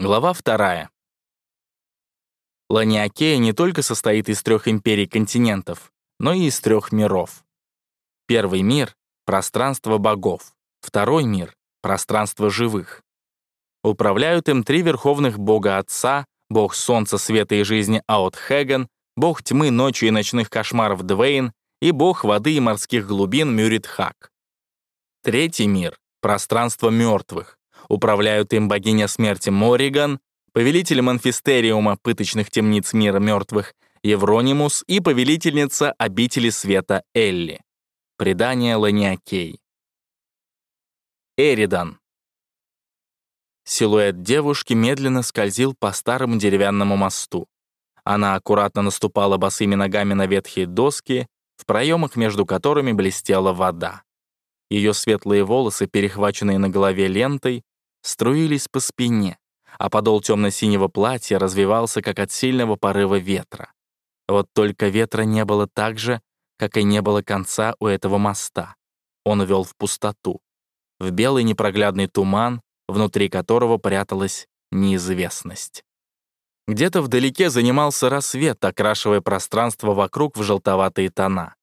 Глава вторая. Ланиакея не только состоит из трех империй континентов, но и из трех миров. Первый мир — пространство богов. Второй мир — пространство живых. Управляют им три верховных бога Отца, бог солнца, света и жизни Аутхеген, бог тьмы, ночи и ночных кошмаров Двейн и бог воды и морских глубин Мюритхак. Третий мир — пространство мертвых. Управляют им богиня смерти Мориган, повелитель Манфистериума, пыточных темниц мира мертвых, Евронимус и повелительница обители света Элли. Предание Ланиакей. Эридан. Силуэт девушки медленно скользил по старому деревянному мосту. Она аккуратно наступала босыми ногами на ветхие доски, в проемах между которыми блестела вода. Ее светлые волосы, перехваченные на голове лентой, струились по спине, а подол темно-синего платья развивался, как от сильного порыва ветра. Вот только ветра не было так же, как и не было конца у этого моста. Он вел в пустоту, в белый непроглядный туман, внутри которого пряталась неизвестность. Где-то вдалеке занимался рассвет, окрашивая пространство вокруг в желтоватые тона.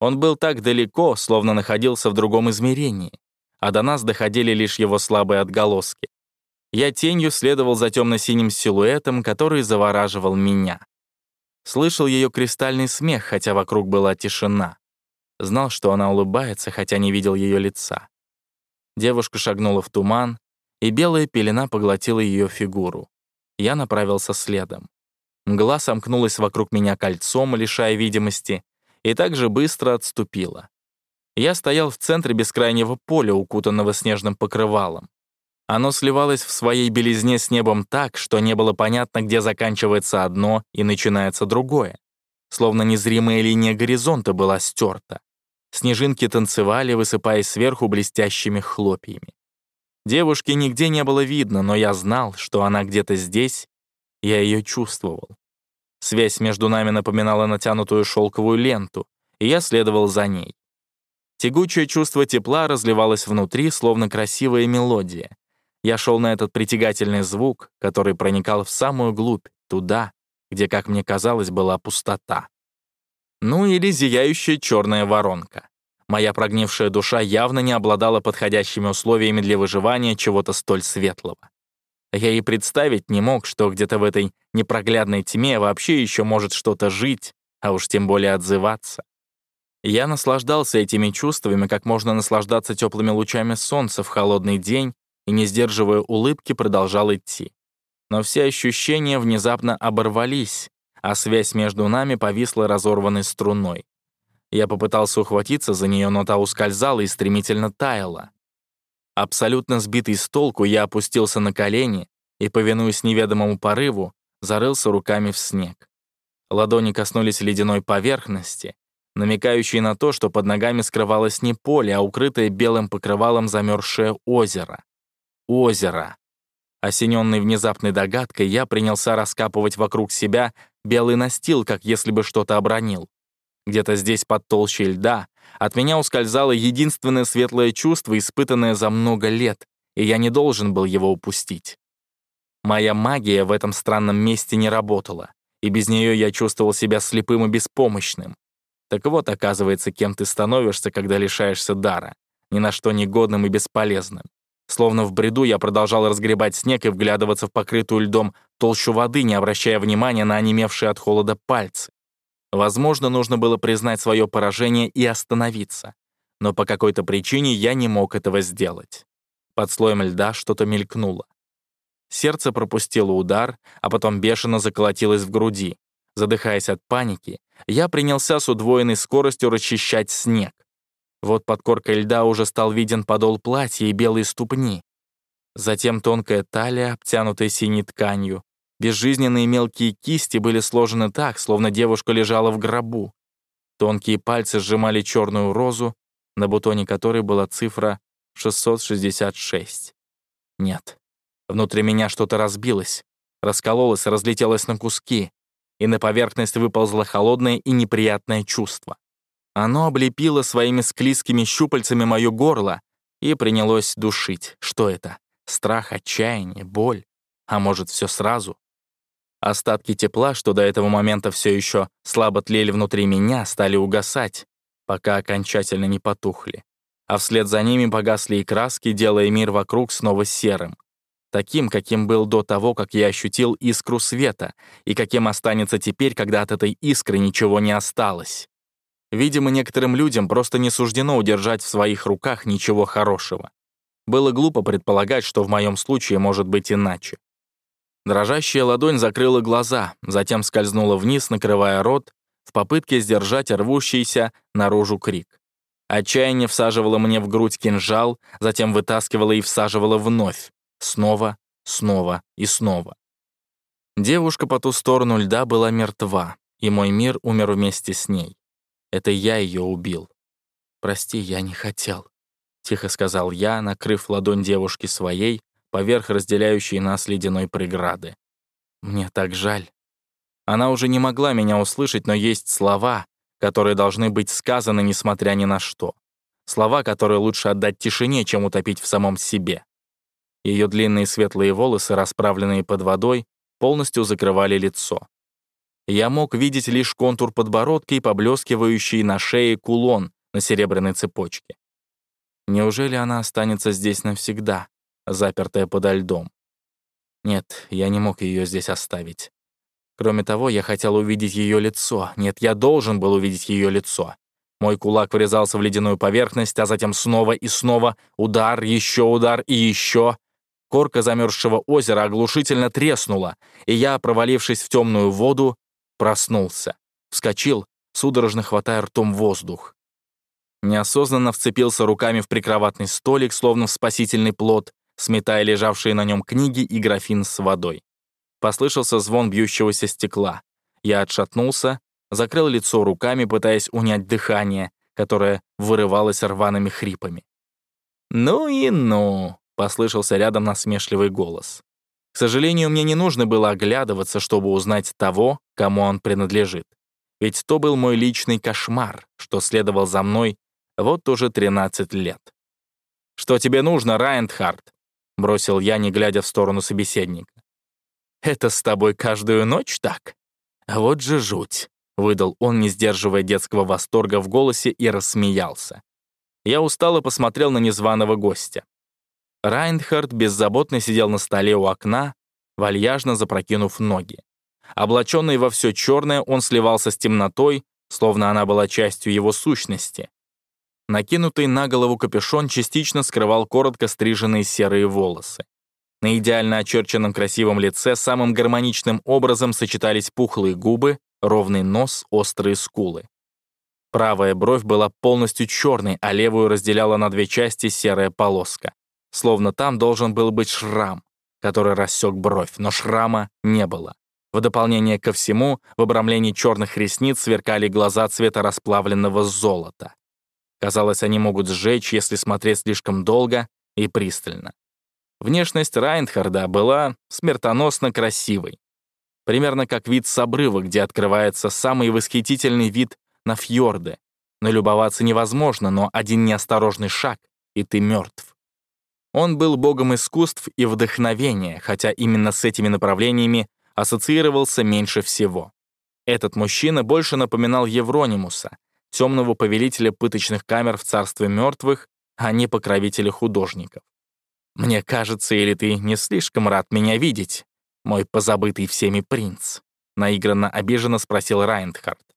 Он был так далеко, словно находился в другом измерении, а до нас доходили лишь его слабые отголоски. Я тенью следовал за темно-синим силуэтом, который завораживал меня. Слышал ее кристальный смех, хотя вокруг была тишина. Знал, что она улыбается, хотя не видел ее лица. Девушка шагнула в туман, и белая пелена поглотила ее фигуру. Я направился следом. Мгла сомкнулась вокруг меня кольцом, лишая видимости, и также быстро отступила. Я стоял в центре бескрайнего поля, укутанного снежным покрывалом. Оно сливалось в своей белизне с небом так, что не было понятно, где заканчивается одно и начинается другое. Словно незримая линия горизонта была стерта. Снежинки танцевали, высыпаясь сверху блестящими хлопьями. Девушки нигде не было видно, но я знал, что она где-то здесь, я ее чувствовал. Связь между нами напоминала натянутую шелковую ленту, и я следовал за ней. Тягучее чувство тепла разливалось внутри, словно красивая мелодия. Я шел на этот притягательный звук, который проникал в самую глубь, туда, где, как мне казалось, была пустота. Ну или зияющая черная воронка. Моя прогнившая душа явно не обладала подходящими условиями для выживания чего-то столь светлого. Я и представить не мог, что где-то в этой непроглядной тьме вообще еще может что-то жить, а уж тем более отзываться. Я наслаждался этими чувствами, как можно наслаждаться теплыми лучами солнца в холодный день, и, не сдерживая улыбки, продолжал идти. Но все ощущения внезапно оборвались, а связь между нами повисла разорванной струной. Я попытался ухватиться за нее, но та ускользала и стремительно таяла. Абсолютно сбитый с толку, я опустился на колени и, повинуясь неведомому порыву, зарылся руками в снег. Ладони коснулись ледяной поверхности, намекающий на то, что под ногами скрывалось не поле, а укрытое белым покрывалом замерзшее озеро. Озеро. Осененный внезапной догадкой, я принялся раскапывать вокруг себя белый настил, как если бы что-то обронил. Где-то здесь под толщей льда от меня ускользало единственное светлое чувство, испытанное за много лет, и я не должен был его упустить. Моя магия в этом странном месте не работала, и без нее я чувствовал себя слепым и беспомощным. Так вот, оказывается, кем ты становишься, когда лишаешься дара, ни на что негодным и бесполезным. Словно в бреду я продолжал разгребать снег и вглядываться в покрытую льдом толщу воды, не обращая внимания на онемевшие от холода пальцы. Возможно, нужно было признать свое поражение и остановиться. Но по какой-то причине я не мог этого сделать. Под слоем льда что-то мелькнуло. Сердце пропустило удар, а потом бешено заколотилось в груди. Задыхаясь от паники, я принялся с удвоенной скоростью расчищать снег. Вот под коркой льда уже стал виден подол платья и белые ступни. Затем тонкая талия, обтянутая синей тканью. Безжизненные мелкие кисти были сложены так, словно девушка лежала в гробу. Тонкие пальцы сжимали черную розу, на бутоне которой была цифра 666. Нет. Внутри меня что-то разбилось, раскололось, разлетелось на куски и на поверхность выползло холодное и неприятное чувство. Оно облепило своими склизкими щупальцами мое горло и принялось душить. Что это? Страх, отчаяние, боль? А может, все сразу? Остатки тепла, что до этого момента все еще слабо тлели внутри меня, стали угасать, пока окончательно не потухли. А вслед за ними погасли и краски, делая мир вокруг снова серым. Таким, каким был до того, как я ощутил искру света, и каким останется теперь, когда от этой искры ничего не осталось. Видимо, некоторым людям просто не суждено удержать в своих руках ничего хорошего. Было глупо предполагать, что в моем случае может быть иначе. Дрожащая ладонь закрыла глаза, затем скользнула вниз, накрывая рот, в попытке сдержать рвущийся наружу крик. Отчаяние всаживало мне в грудь кинжал, затем вытаскивало и всаживало вновь. Снова, снова и снова. Девушка по ту сторону льда была мертва, и мой мир умер вместе с ней. Это я ее убил. «Прости, я не хотел», — тихо сказал я, накрыв ладонь девушки своей, поверх разделяющей нас ледяной преграды. «Мне так жаль». Она уже не могла меня услышать, но есть слова, которые должны быть сказаны, несмотря ни на что. Слова, которые лучше отдать тишине, чем утопить в самом себе. Ее длинные светлые волосы, расправленные под водой, полностью закрывали лицо. Я мог видеть лишь контур подбородка и поблескивающий на шее кулон на серебряной цепочке. Неужели она останется здесь навсегда? запертая подо льдом. Нет, я не мог ее здесь оставить. Кроме того, я хотел увидеть ее лицо. Нет, я должен был увидеть ее лицо. Мой кулак врезался в ледяную поверхность, а затем снова и снова удар, еще удар и еще. Корка замерзшего озера оглушительно треснула, и я, провалившись в темную воду, проснулся. Вскочил, судорожно хватая ртом воздух. Неосознанно вцепился руками в прикроватный столик, словно в спасительный плод, сметая лежавшие на нем книги и графин с водой. Послышался звон бьющегося стекла. Я отшатнулся, закрыл лицо руками, пытаясь унять дыхание, которое вырывалось рваными хрипами. «Ну и ну!» — послышался рядом насмешливый голос. К сожалению, мне не нужно было оглядываться, чтобы узнать того, кому он принадлежит. Ведь то был мой личный кошмар, что следовал за мной вот уже 13 лет. «Что тебе нужно, Райндхард?» бросил я, не глядя в сторону собеседника. «Это с тобой каждую ночь так? А вот же жуть!» — выдал он, не сдерживая детского восторга в голосе, и рассмеялся. Я устало посмотрел на незваного гостя. Райнхард беззаботно сидел на столе у окна, вальяжно запрокинув ноги. Облаченный во все черное, он сливался с темнотой, словно она была частью его сущности. Накинутый на голову капюшон частично скрывал коротко стриженные серые волосы. На идеально очерченном красивом лице самым гармоничным образом сочетались пухлые губы, ровный нос, острые скулы. Правая бровь была полностью черной, а левую разделяла на две части серая полоска. Словно там должен был быть шрам, который рассек бровь, но шрама не было. В дополнение ко всему, в обрамлении черных ресниц сверкали глаза цвета расплавленного золота. Казалось, они могут сжечь, если смотреть слишком долго и пристально. Внешность Райнхарда была смертоносно красивой. Примерно как вид с обрыва, где открывается самый восхитительный вид на фьорды. Налюбоваться невозможно, но один неосторожный шаг, и ты мертв. Он был богом искусств и вдохновения, хотя именно с этими направлениями ассоциировался меньше всего. Этот мужчина больше напоминал Евронимуса, темного повелителя пыточных камер в царстве мертвых, а не покровителя художников. «Мне кажется, или ты не слишком рад меня видеть, мой позабытый всеми принц?» наигранно обиженно спросил Райндхард.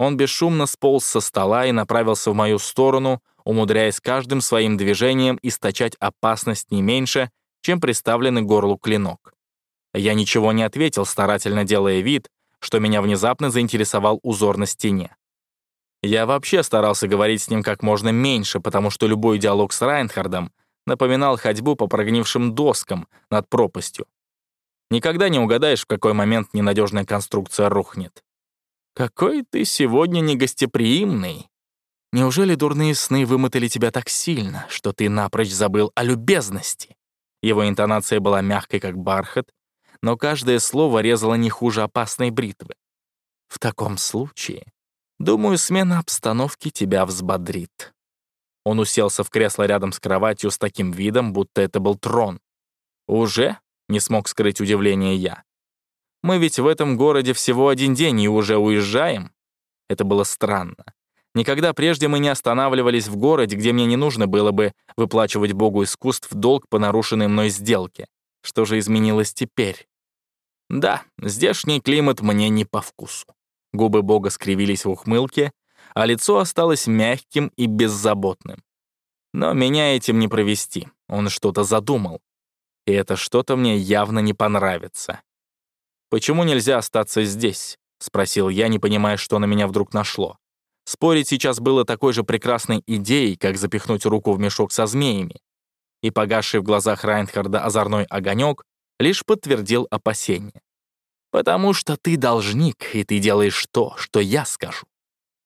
Он бесшумно сполз со стола и направился в мою сторону, умудряясь каждым своим движением источать опасность не меньше, чем приставленный горлу клинок. Я ничего не ответил, старательно делая вид, что меня внезапно заинтересовал узор на стене. Я вообще старался говорить с ним как можно меньше, потому что любой диалог с Райнхардом напоминал ходьбу по прогнившим доскам над пропастью. Никогда не угадаешь, в какой момент ненадежная конструкция рухнет. «Какой ты сегодня негостеприимный!» Неужели дурные сны вымотали тебя так сильно, что ты напрочь забыл о любезности? Его интонация была мягкой, как бархат, но каждое слово резало не хуже опасной бритвы. В таком случае Думаю, смена обстановки тебя взбодрит». Он уселся в кресло рядом с кроватью с таким видом, будто это был трон. «Уже?» — не смог скрыть удивление я. «Мы ведь в этом городе всего один день и уже уезжаем?» Это было странно. Никогда прежде мы не останавливались в городе, где мне не нужно было бы выплачивать Богу искусств долг по нарушенной мной сделке. Что же изменилось теперь? Да, здешний климат мне не по вкусу. Губы Бога скривились в ухмылке, а лицо осталось мягким и беззаботным. Но меня этим не провести. Он что-то задумал. И это что-то мне явно не понравится. «Почему нельзя остаться здесь?» — спросил я, не понимая, что на меня вдруг нашло. Спорить сейчас было такой же прекрасной идеей, как запихнуть руку в мешок со змеями. И погасший в глазах Райнхарда озорной огонек лишь подтвердил опасения. «Потому что ты должник, и ты делаешь то, что я скажу.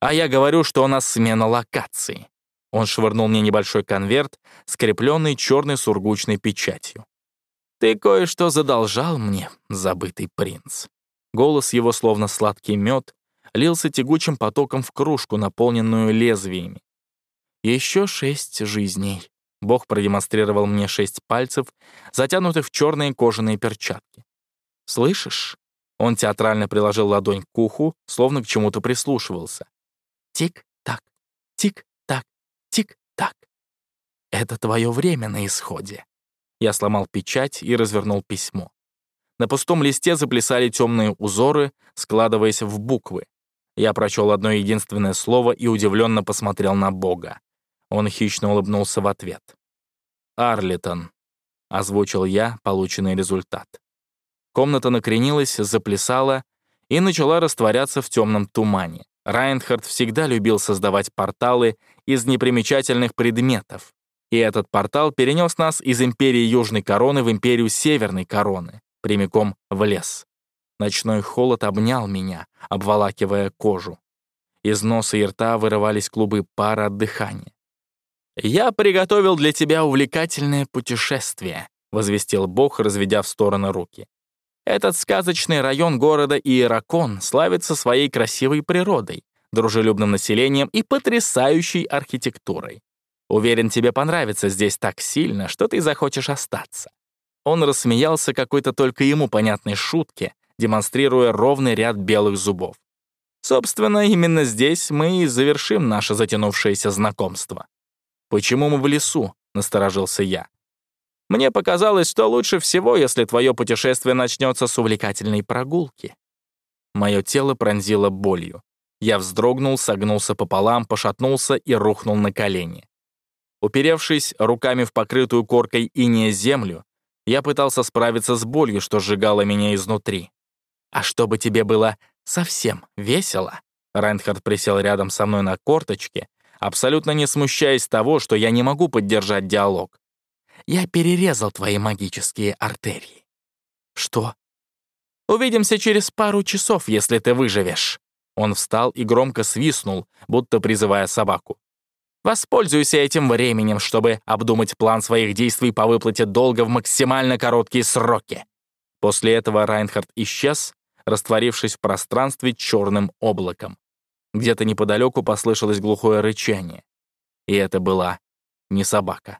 А я говорю, что у нас смена локации». Он швырнул мне небольшой конверт, скрепленный черной сургучной печатью. «Ты кое-что задолжал мне, забытый принц». Голос его, словно сладкий мед, лился тягучим потоком в кружку, наполненную лезвиями. Еще шесть жизней. Бог продемонстрировал мне шесть пальцев, затянутых в черные кожаные перчатки. «Слышишь?» Он театрально приложил ладонь к уху, словно к чему-то прислушивался. «Тик-так, тик-так, тик-так. Это твое время на исходе». Я сломал печать и развернул письмо. На пустом листе заплясали темные узоры, складываясь в буквы. Я прочел одно единственное слово и удивленно посмотрел на Бога. Он хищно улыбнулся в ответ. «Арлитон», — озвучил я полученный результат. Комната накренилась, заплясала и начала растворяться в темном тумане. Райнхард всегда любил создавать порталы из непримечательных предметов. И этот портал перенес нас из империи Южной Короны в империю Северной Короны, прямиком в лес. Ночной холод обнял меня, обволакивая кожу. Из носа и рта вырывались клубы пара от дыхания. «Я приготовил для тебя увлекательное путешествие», — возвестил Бог, разведя в стороны руки. «Этот сказочный район города Иеракон славится своей красивой природой, дружелюбным населением и потрясающей архитектурой. Уверен, тебе понравится здесь так сильно, что ты захочешь остаться». Он рассмеялся какой-то только ему понятной шутке, демонстрируя ровный ряд белых зубов. Собственно, именно здесь мы и завершим наше затянувшееся знакомство. «Почему мы в лесу?» — насторожился я. «Мне показалось, что лучше всего, если твое путешествие начнется с увлекательной прогулки». Мое тело пронзило болью. Я вздрогнул, согнулся пополам, пошатнулся и рухнул на колени. Уперевшись руками в покрытую коркой инея землю, я пытался справиться с болью, что сжигало меня изнутри. А чтобы тебе было совсем весело, Райнхард присел рядом со мной на корточке, абсолютно не смущаясь того, что я не могу поддержать диалог. Я перерезал твои магические артерии. Что? Увидимся через пару часов, если ты выживешь. Он встал и громко свистнул, будто призывая собаку. Воспользуйся этим временем, чтобы обдумать план своих действий по выплате долга в максимально короткие сроки. После этого Райнхард исчез, растворившись в пространстве черным облаком. Где-то неподалеку послышалось глухое рычание. И это была не собака.